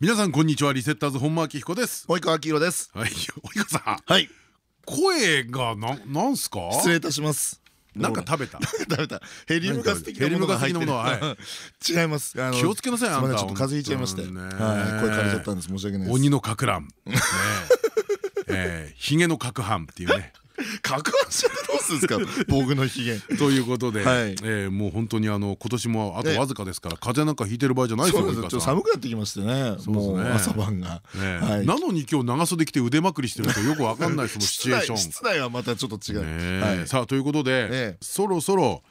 皆さんこんにちは。リセッターズ本間明彦です。及川明宏です。はい。及川さん。はい。声がななんすか？失礼いたします。なんか食べた？食べた。ヘリウムガス的なものが入ってる。違います。気をつけなさいあんた。ちょっと風邪ひいちゃいまして。はい。声枯れちゃったんです。申し訳ないです。鬼のかく乱えひげのかくはんっていうねかくはんしてどうするんですか？僕のひげ。ということでえもう本当にあの今年もあとわずかですから風邪なんかひいてる場合じゃないですよ寒くなってきましてね。もう朝晩が。なのに今日長袖着て腕まくりしてるとよくわかんないそのシチュエーション。室内はまたちょっと違う。さあということでそろそろ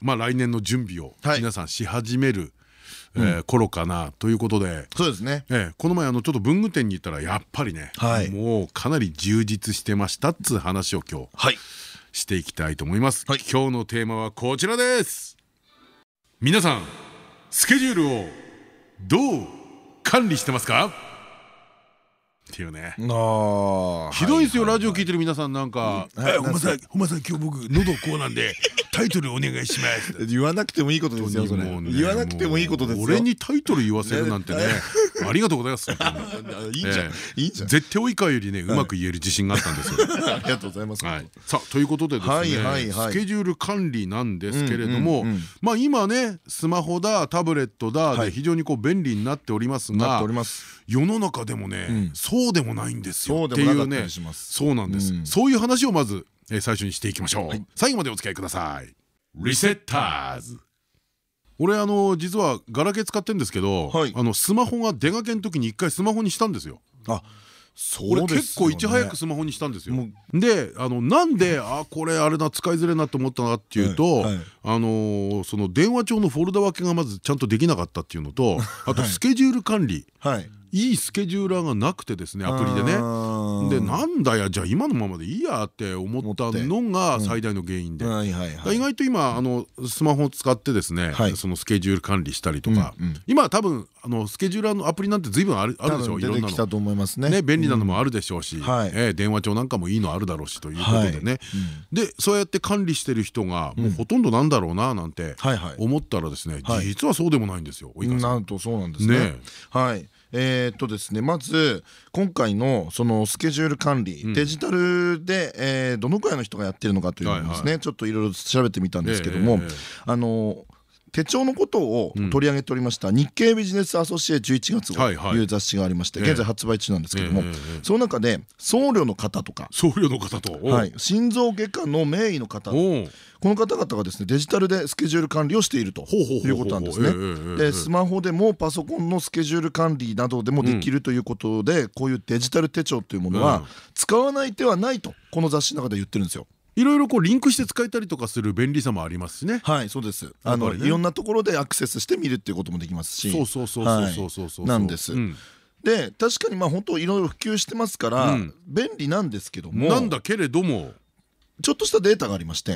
まあ来年の準備を皆さんし始める頃かなということで。そうですね。この前あのちょっと文具店に行ったらやっぱりねもうかなり充実してましたっつう話を今日していきたいと思います。今日のテーマはこちらです。皆さんスケジュールをどう管理してますか？っていうね。ひどいですよラジオ聞いてる皆さんなんか「お前さんお前さん今日僕喉こうなんでタイトルお願いします」言わなくてもいいことですよそれ。言わなくてもいいことですよ。俺にタイトル言わせるなんてねありがとうございます。いいんじゃん。いいんじゃん。絶対及川よりねうまく言える自信があったんですよ。ありがとうございます。さあということでですねスケジュール管理なんですけれどもまあ今ねスマホだタブレットだで非常にこう便利になっておりますが世の中でもねそうでもないんですよ。っていうねそうなんです。そういう話をまず最初にしていきましょう。最後までお付き合いください。リセッターズ。俺あの実はガラケー使ってんですけどあのスマホが出かけの時に一回スマホにしたんですよ。あ俺結構いち早くスマホにしたんですよ。であのなんであこれあれだ使いづれなと思ったなっていうとあのその電話帳のフォルダ分けがまずちゃんとできなかったっていうのとあとスケジュール管理。いいスケジューラーがなくてですねアプリでね。でなんだやじゃあ今のままでいいやって思ったのが最大の原因で。意外と今あのスマホを使ってですねそのスケジュール管理したりとか。今多分あのスケジューラーのアプリなんて随分あるでしょう。い。ろんなの。ね。便利なのもあるでしょうし。電話帳なんかもいいのあるだろうしということでね。でそうやって管理してる人がもうほとんどなんだろうななんて思ったらですね実はそうでもないんですよなんとそうなんですね。はいえっとですねまず今回のそのスケジュール管理、デジタルで、えー、どのくらいの人がやってるのかというのをですねちょっといろいろ調べてみたんですけども、あの手帳のことを取り上げておりました日経ビジネスアソシエ11月号という雑誌がありまして現在発売中なんですけどもその中で僧侶の方とか僧侶の方と。心臓外科の名医の方この方々がですねデジタルでスケジュール管理をしているということなんですね。でスマホでもパソコンのスケジュール管理などでもできるということでこういうデジタル手帳というものは使わない手はないとこの雑誌の中で言ってるんですよ。いろいろこうリンクして使えたりとかする便利さもありますしね。はい、そうです。あの、いろんなところでアクセスして見るっていうこともできますし。そうそうそうそうそうそうなんです。で、確かにまあ本当いろいろ普及してますから便利なんですけども。なんだけれども。ちょっとしたデータがありまして、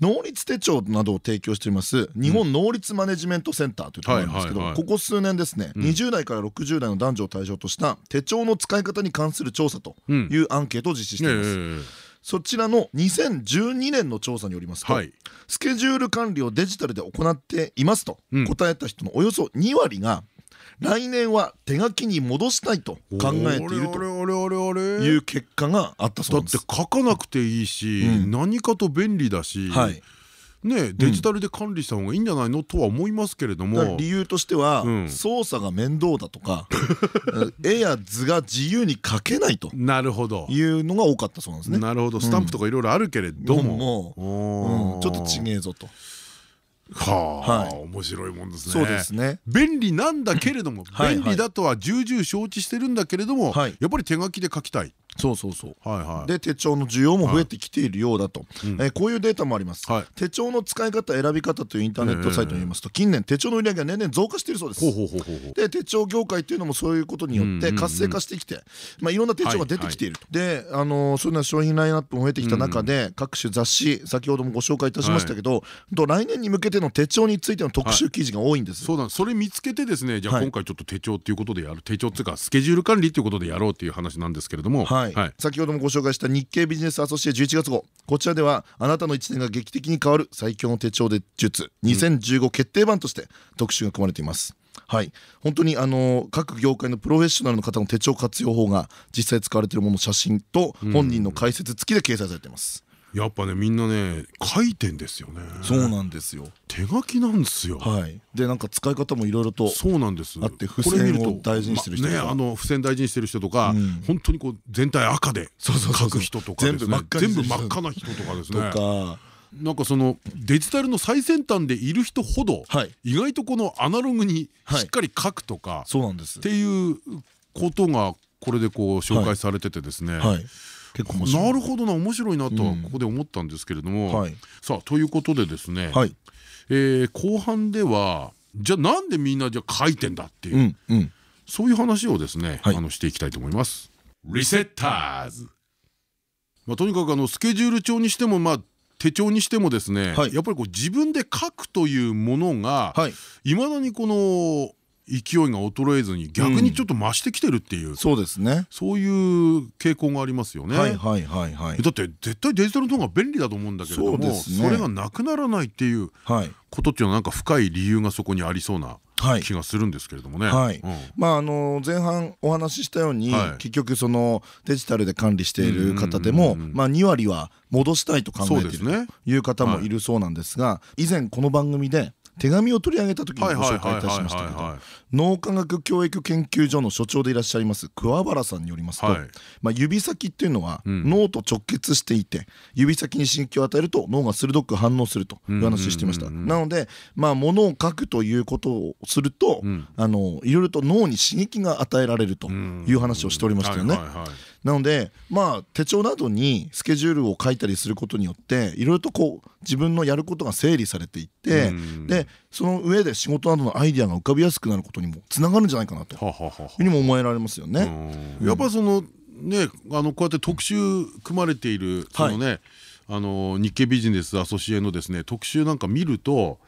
能率手帳などを提供しています日本能率マネジメントセンターというところなんですけどここ数年ですね20代から60代の男女を対象とした手帳の使い方に関する調査というアンケートを実施しています。そちらの2012年の調査によりますと、はい、スケジュール管理をデジタルで行っていますと答えた人のおよそ2割が来年は手書きに戻したいと考えているという結果があったそうです。だって書かなくていいし、うん、何かと便利だし、はい、ねデジタルで管理した方がいいんじゃないのとは思いますけれども。理由としては操作が面倒だとか 絵や図が自由に描けないとなるほど。いうのが多かったそうなんですね。なるほど。スタンプとかいろいろあるけれども。ちょっとちげえぞと。はあ、面白いもんですね。そうですね。便利なんだけれども、便利だとは重々承知してるんだけれども、やっぱり手書きで書きたい。そうそうそう、はいはい、で手帳の需要も増えてきているようだと、はい、えー、こういうデータもあります、はい、手帳の使い方選び方というインターネットサイトによりますと、近年手帳の売り上げが年々増加しているそうです。で手帳業界っていうのもそういうことによって活性化してきて、まあ、いろんな手帳が出てきていると、であのそうい。うような商品ラインナップも増えてきた中で、各種雑誌先ほどもご紹介いたしましたけど、と来年に向けての手帳についての特集記事が多いんです、そうだそれ見つけてですねじゃあ今回ちょっと手帳っていうことでやる。手帳っていうかスケジュール管理っていうことでやろうっていう話なんですけれども、はい先ほどもご紹介した日経ビジネスアソシエ11月号。こちらではあなたの1年が劇的に変わる最強の手帳で術。2015決定版として特集が組まれています。はい。本当にあの各業界のプロフェッショナルの方の手帳活用法が実際使われているものの写真と本人の解説付きで掲載されています。やっぱねみんなね書いてんですよね。そうなんですよ。手書きなんですよ。はい。でなんか使い方もいろいろとそうなんです。あって付箋を大事にしてる人ねあの付箋大事にしてる人とか本当にこう全体赤で書く人とか全部真っ赤な人とかですね。とか。なんかそのデジタルの最先端でいる人ほど意外とこのアナログにしっかり書くとかっていうことがこれでこう紹介されててですね結構なるほどな面白いなとはここで思ったんですけれども。さあということでですね。え後半ではじゃあなんでみんなじゃ書いてんだっていうそういう話をですねあのしていきたいと思います。リセッターズ。まあ、とにかくあのスケジュール帳にしてもまあ手帳にしてもですね、はい、やっぱりこう自分で書くというものがい。ま、だにこの勢いが衰えずに逆にちょっと増してきてるっていう、うん、そうですね。そういう傾向がありますよね。はいはいはいはい。だって絶対デジタルの方が便利だと思うんだけれどもそ,、ね、それがなくならないっていうことっていうのはなんか深い理由がそこにありそうな気がするんですけれどもね。まああの前半お話ししたように、結局そのデジタルで管理している方でもまあ2割は戻したいと考えているという方もいるそうなんですが以前この番組で手紙を取り上げた時にご紹介いたしましたけど脳科学教育研究所の所長でいらっしゃいます桑原さんによりますと、はい、まあ指先っていうのは脳と直結していて指先に刺激を与えると脳が鋭く反応するという話をしていました。なのでまあ物を書くということをすると、うん、あのいろいろと脳に刺激が与えられるという話をしておりましたよね。なのでまあ手帳などにスケジュールを書いたりすることによっていろいろとこう自分のやることが整理されていってでその上で仕事などのアイディアが浮かびやすくなることにもつながるんじゃないかなというふうにも思えられますよね。やっぱそのねあのこうやって特集組まれているそのね、はい、あの日経ビジネスアソシエのですね特集なんか見ると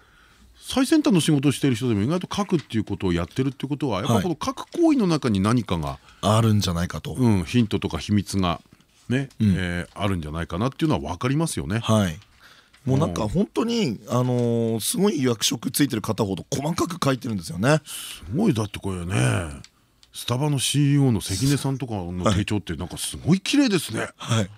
最先端の仕事をしている人でも意外と書くっていうことをやってるってことはやっぱこの書く行為の中に何かがあるんじゃないかと、うん、ヒントとか秘密がね、うん、えー、あるんじゃないかなっていうのは分かりますよね。はいもうなんか本当にあのー、すごい役職ついてる方ほど細かく書いてるんですよね。すごいだってこれねスタバの CEO の関根さんとかの手帳ってなんかすごい綺麗ですね。はい。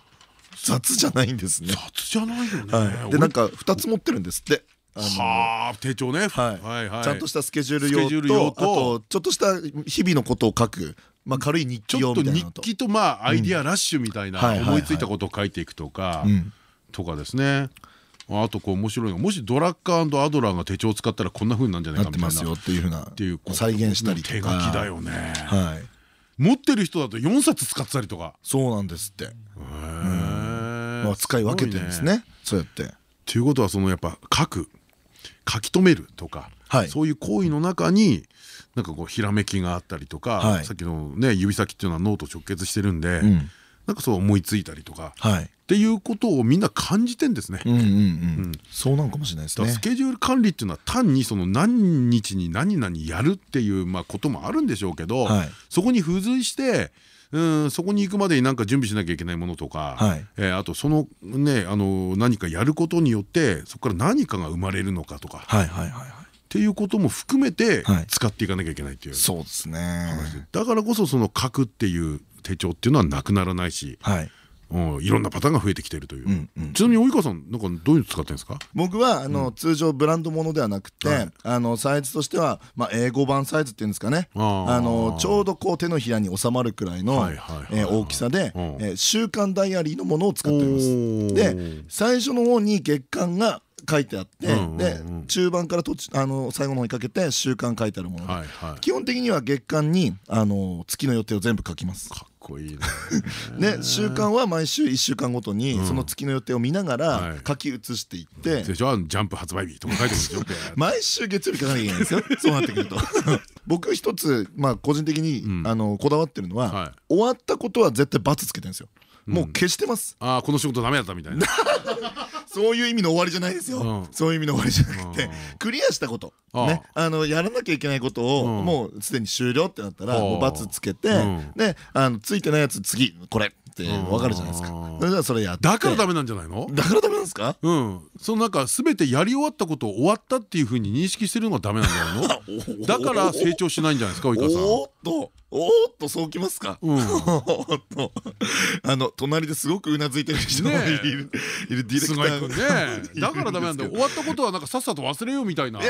雑じゃないんですね。雑じゃないよね。はい、でなんか二つ持ってるんですって。はあ手帳ね、はい。ちゃんとしたスケジュール用とあとちょっとした日々のことを書く。まあ軽い日記用みたいな日記とまあアイディアラッシュみたいな思いついたことを書いていくとかとかですね。あとこう面白いのもしドラッカーアドラーが手帳を使ったらこんなふうになんじゃないかみたいなっていうふうなっていう再現したり手書きだよね。はい。持ってる人だと4冊使ってたりとか。そうなんですって。まあ使い分けてるんですね。そうやって。ということはそのやっぱ書く書き留めるとか、はい、そういう行為の中になんかこうひらめきがあったりとか、はい、さっきのね指先っていうのは脳と直結してるんで、うん、なんかそう思いついたりとか、はい、っていうことをみんな感じてんですね。そうなんかもしれないですね。スケジュール管理っていうのは単にその何日に何々やるっていうまあこともあるんでしょうけど、はい、そこに付随してうんそこに行くまでに何か準備しなきゃいけないものとか、はい、えー、あとそのねあの何かやることによってそこから何かが生まれるのかとか。っていうことも含めて使っていかなきゃいけないっていう、そうですね。だからこそその書くっていう手帳っていうのはなくならないし、はい、うん、いろんなパターンが増えてきているという。ちなみに及川さんなんかどういうの使ってるんですか？僕はあの、通常ブランドものではなくて、あのサイズとしてはまあ英語版サイズっていうんですかね。あのちょうどこう手のひらに収まるくらいの大きさで、え週刊ダイアリーのものを使っています。で最初の方に月間が書いてあってで中盤からあの最後の方にかけて週間書いてあるもの基本的には月間にあの月の予定を全部書きます。こいいね。ね習慣は毎週1週間ごとにその月の予定を見ながら書き写していって。ジャンプ発売日とか書いてますよ。毎週月曜日書かなきゃいけないんですよ？そうなってくると。僕一つまあ個人的にあのこだわってるのは終わったことは絶対×つけてるんですよもう消してます。ああこの仕事ダメだったみたいな。そういう意味の終わりじゃないですよ。そういう意味の終わりじゃなくてクリアしたこと。ね。あのやらなきゃいけないことをもうすでに終了ってなったらもう×つけてであのついてないやつ次これって分かるじゃないですか。それじゃそれやだからダメなんじゃないの？だからダメなんですか？うん。そのなんか全てやり終わったことを終わったっていうふうに認識してるのがダメなんじゃないの？だから成長しないんじゃないですか及川さん。おっと。おっとそうきますか、うん、あの隣ですごくうなずいてる人もいる。いるディレクター。ね。だからダメなんだよ。終わったことはなんかさっさと忘れようみたいな。ね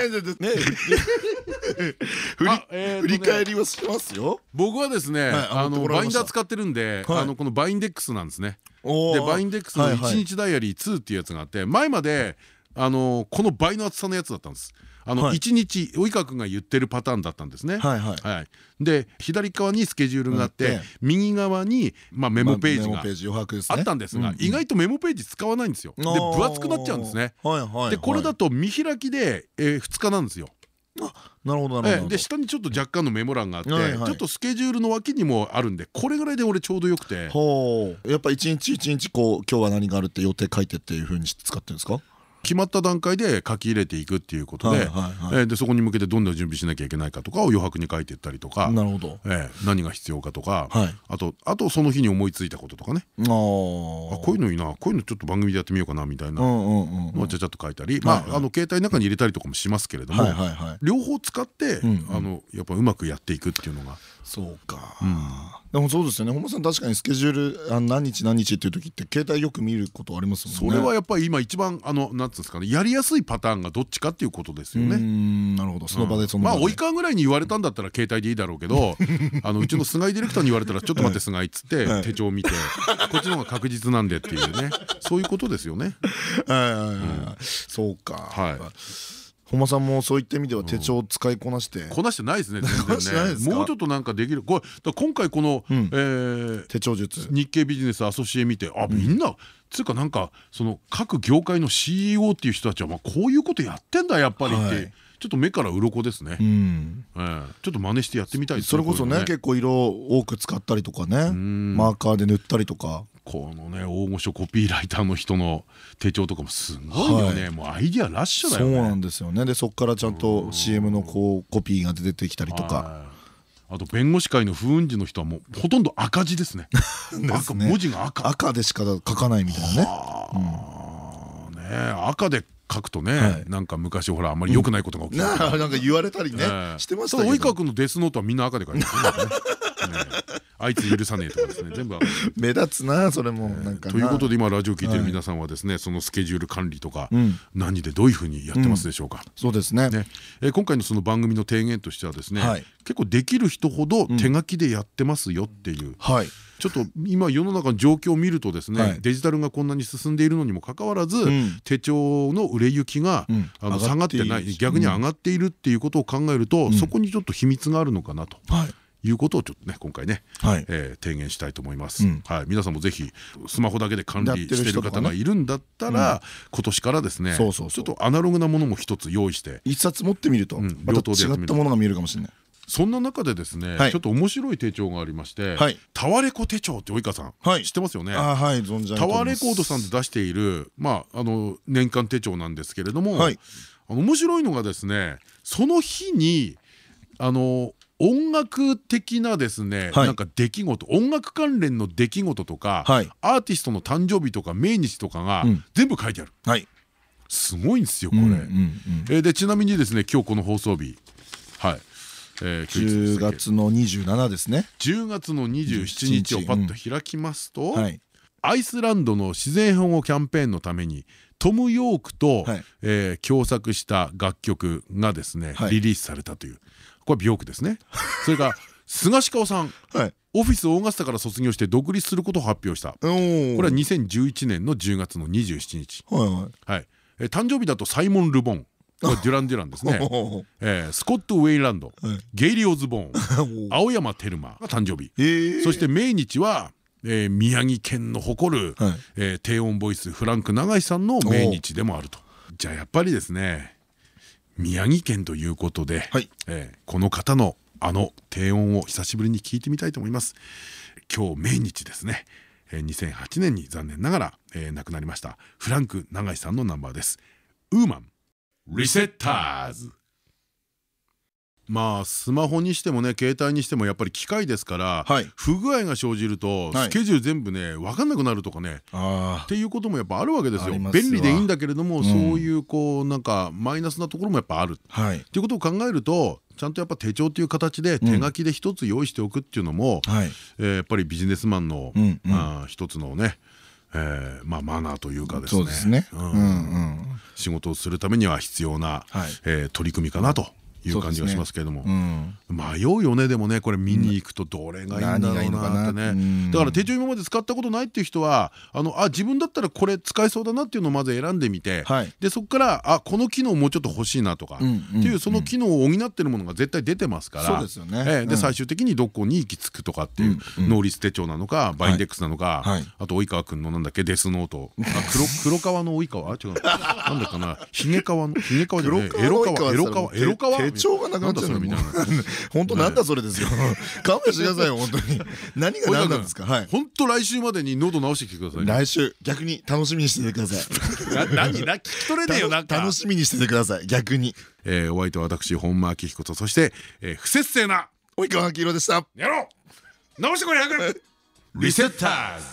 振り返りはしてますよ。僕はですねあのバインダー使ってるんであのこの Bindex なんですね。で Bindex の1日ダイアリー2っていうやつがあって前まであのこの倍の厚さのやつだったんです。あの1日及川君が言ってるパターンだったんですね。で左側にスケジュールがあって右側にまあメモページがあったんですが意外とメモページ使わないんですよ。で分厚くなっちゃうんですね。でこれだと見開きで2日なんですよ。なるほどなるほど。で下にちょっと若干のメモ欄があってちょっとスケジュールの脇にもあるんでこれぐらいで俺ちょうどよくて。やっぱ一日一日こう今日は何があるって予定書いてっていうふうにして使ってるんですか？決まった段階で書き入れていくっていうことででそこに向けてどんな準備しなきゃいけないかとかを余白に書いていったりとかなるほど、えー、何が必要かとか、はい、あとあとその日に思いついたこととかね。あこういうのいいな。こういうのちょっと番組でやってみようかなみたいな。のちゃちゃっと書いたり。まああの携帯の中に入れたりとかもしますけれども両方使ってあのやっぱうまくやっていくっていうのが。そうか、うん、でもそうですよね。本間さん確かにスケジュールあ何日何日っていう時って携帯よく見ることありますもんね。それはやっぱり今一番あのなんつうんですかね。やりやすいパターンがどっちかっていうことですよね。なるほど。その場でその場で、まあ及川ぐらいに言われたんだったら携帯でいいだろうけど あのうちの菅井ディレクターに言われたらちょっと待って菅井っつって手帳を見てこっちの方が確実なんでっていうね。そういうことですよね。そうか。はい本間さんもそういった意味では手帳を使いこなして。こなしてないですね 全然ね。もうちょっとなんかできる。これ今回この手帳術。日経ビジネスアソシエ見てあみん。なつうかなんかその各業界の CEO っていう人たちはまあこういうことやってんだやっぱりってちょっと目から鱗ですね。ちょっと真似してやってみたいそれこそね結構色多く使ったりとかね。マーカーで塗ったりとかこのね大御所コピーライターの人の手帳とかもすごいよね、はい、もうアイディアラッシュだよねそうなんですよねでそこからちゃんと CM のこうコピーが出てきたりとか。あと弁護士会の不運時の人はもうほとんど赤字ですね。赤文字が赤。赤でしか書かないみたいなね。ね赤で書くとね、なんか昔ほらあんまり良くないことが起きた。なんか言われたりねしてましたけど。及川君のデスノートはみんな赤で書いてますね。あいつ許さねえとかですね。全部 目立つなそれも。なんかということで今ラジオ聞いてる皆さんはですねそのスケジュール管理とか何でどういうふうにやってますでしょうか？そうですね。今回のその番組の提言としてはですね結構できる人ほど手書きでやってますよっていう。ちょっと今世の中の状況を見るとですねデジタルがこんなに進んでいるのにもかかわらず手帳の売れ行きがあの下がってない逆に上がっているっていうことを考えるとそこにちょっと秘密があるのかなと。いうことをちょっとね今回ね、はい。えー、提言したいと思います、うん、はい、皆さんもぜひスマホだけで管理している方がいるんだったら、ねうん、今年からですねちょっとアナログなものも一つ用意して一冊持ってみると、うん、また違ったものが見えるかもしれない。そんな中でですね、はい、ちょっと面白い手帳がありまして「タワレコ手帳」って及川さん、はい、知ってますよね？あはい存じタワレコードさんで出しているまああの年間手帳なんですけれども、はい、あの面白いのがですねその日にあの音楽的なですね、なんか出来事音楽関連の出来事とか、アーティストの誕生日とか命日とかが全部書いてある、すごいんですよこれ。でちなみにですね今日この放送日。はい。えー、10月の27ですね。10月の27日をパッと開きますと、アイスランドの自然保護キャンペーンのためにトム・ヨークと、はい。えー、共作した楽曲がですね、はい、リリースされたというこれ美容区ですね。それから菅氏川さん、はい、オフィスオーガスタから卒業して独立することを発表した。これは2011年の10月の27日。はい、はい、え誕生日だとサイモン・ルボン。デュラン・デュランですね、えー、スコット・ウェイランド、ゲイリー・オズボーン。青山テルマが誕生日、そして命日はえー、宮城県の誇る、低音ボイスフランク永井さんの命日でもあると。じゃあやっぱりですね宮城県ということで、はい、えー、この方のあの低音を久しぶりに聞いてみたいと思います。今日命日ですね。2008年に残念ながら、えー、亡くなりました。フランク永井さんのナンバーです。ウーマン。リセッターズまあスマホにしてもね携帯にしてもやっぱり機械ですから、はい、不具合が生じるとスケジュール全部ね分かんなくなるとかね、っていうこともやっぱあるわけですよ。便利でいいんだけれども、そういうこうなんかマイナスなところもやっぱある、はい、っていうことを考えるとちゃんとやっぱ手帳という形で手書きで一つ用意しておくっていうのも、うん、えー、やっぱりビジネスマンの、うんうん、まあ一つのねえー、まあマナーというかですね。仕事をするためには必要な、はい、えー、取り組みかなという感じがしますけれども、迷うよねでもねこれ見に行くとどれがいいんだろうなってね。だから手帳今まで使ったことないっていう人はあのあ自分だったらこれ使えそうだなっていうのをまず選んでみて、でそこからあこの機能もうちょっと欲しいなとかっていうその機能を補ってるものが絶対出てますから。で最終的にどこに行き着くとかっていう能率手帳なのかバインデックスなのかあと及川君のなんだっけデスノート。あ黒 黒川の及川？違う。なんだかな。ひげ川の？ひげ川じゃないエロ川？エロ川？エロ川？手帳がなくなっちゃうみたいな。本当なんだそれですよ。勘弁してくださいよ本当に。何が何なんですか？はい。本当来週までに喉直してきてください来週。逆に楽しみにしててください。何何聞き取れねえよなんか。楽しみにしててください逆に。えお相手は私本間明彦とそして不節制な及川明宏でした。やろう。直してこれ早くリセッターズ